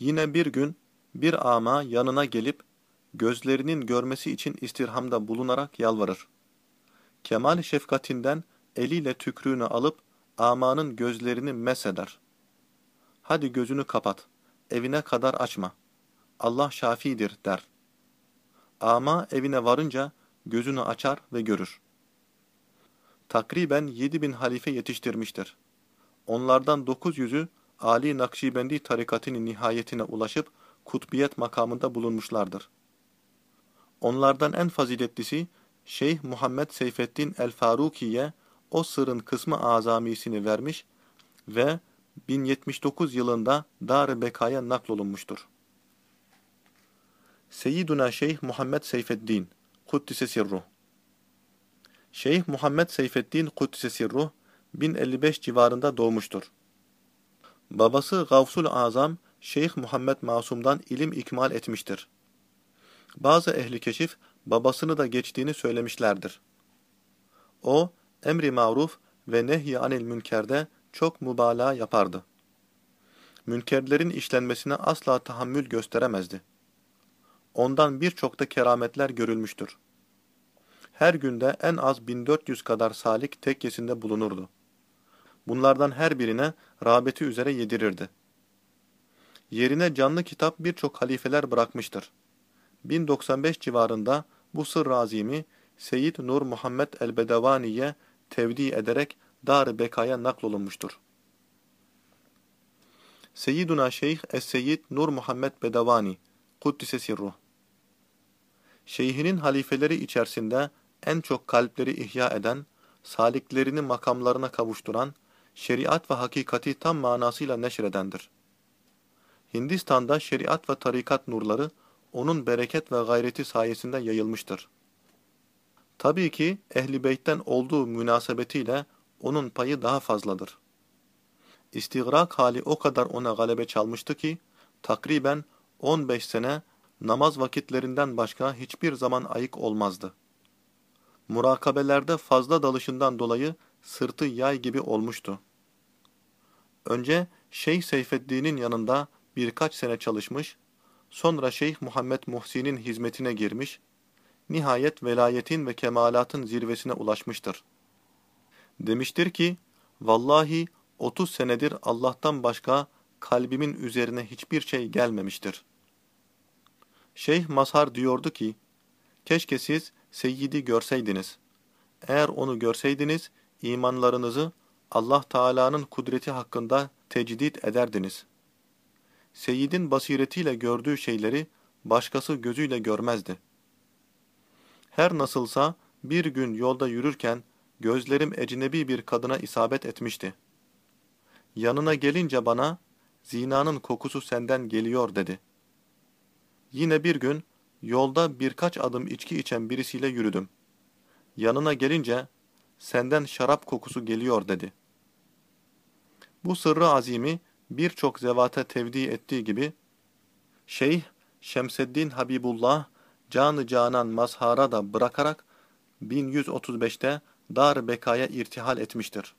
Yine bir gün bir ama yanına gelip gözlerinin görmesi için istirhamda bulunarak yalvarır. Kemal şefkatinden eliyle tükrüğünü alıp amanın gözlerini mesheder. Hadi gözünü kapat, evine kadar açma. Allah şafidir der. Ama evine varınca gözünü açar ve görür. Takriben 7000 halife yetiştirmiştir. Onlardan 900'ü Ali Nakşibendi tarikatının nihayetine ulaşıp kutbiyet makamında bulunmuşlardır. Onlardan en faziletlisi Şeyh Muhammed Seyfettin el-Faruki'ye o sırrın kısmı azamisini vermiş ve 1079 yılında Dar-ı Beka'ya naklolunmuştur. Seyyiduna Şeyh Muhammed Seyfeddin Kuddise Sirruh Şeyh Muhammed Seyfeddin Kuddise Sirruh 1055 civarında doğmuştur. Babası Gavsul Azam Şeyh Muhammed Masum'dan ilim ikmal etmiştir. Bazı ehli keşif babasını da geçtiğini söylemişlerdir. O, emri maruf ve nehy anil münkerde çok mübalağa yapardı. Münkerlerin işlenmesine asla tahammül gösteremezdi. Ondan birçok da kerametler görülmüştür. Her günde en az 1400 kadar salik tekkesinde bulunurdu. Bunlardan her birine rağbeti üzere yedirirdi. Yerine canlı kitap birçok halifeler bırakmıştır. 1095 civarında bu sır azimi Seyyid Nur Muhammed el-Bedevani'ye tevdi ederek Dar-ı Beka'ya naklolunmuştur. Seyyiduna Şeyh Es-Seyyid Nur Muhammed Bedevani Kuddise Sirruh Şeyhinin halifeleri içerisinde en çok kalpleri ihya eden, saliklerini makamlarına kavuşturan, şeriat ve hakikati tam manasıyla neşredendir. Hindistan'da şeriat ve tarikat nurları onun bereket ve gayreti sayesinde yayılmıştır. Tabii ki Ehli Beyt'ten olduğu münasebetiyle onun payı daha fazladır. İstigrak hali o kadar ona galebe çalmıştı ki, takriben 15 sene namaz vakitlerinden başka hiçbir zaman ayık olmazdı. Murakabelerde fazla dalışından dolayı sırtı yay gibi olmuştu. Önce Şeyh Seyfeddin'in yanında birkaç sene çalışmış, sonra Şeyh Muhammed Muhsin'in hizmetine girmiş, nihayet velayetin ve kemalatın zirvesine ulaşmıştır. Demiştir ki, vallahi 30 senedir Allah'tan başka kalbimin üzerine hiçbir şey gelmemiştir. Şeyh Mazhar diyordu ki, keşke siz Seyyid'i görseydiniz. Eğer onu görseydiniz, imanlarınızı Allah Teala'nın kudreti hakkında tecdit ederdiniz. Seyyid'in basiretiyle gördüğü şeyleri başkası gözüyle görmezdi. Her nasılsa bir gün yolda yürürken gözlerim ecnebi bir kadına isabet etmişti. Yanına gelince bana, zinanın kokusu senden geliyor dedi. Yine bir gün yolda birkaç adım içki içen birisiyle yürüdüm. Yanına gelince, senden şarap kokusu geliyor dedi. Bu sırrı azimi birçok zevate tevdi ettiği gibi, Şeyh Şemseddin Habibullah canı canan mazhara da bırakarak 1135'te Dar Beka'ya irtihal etmiştir.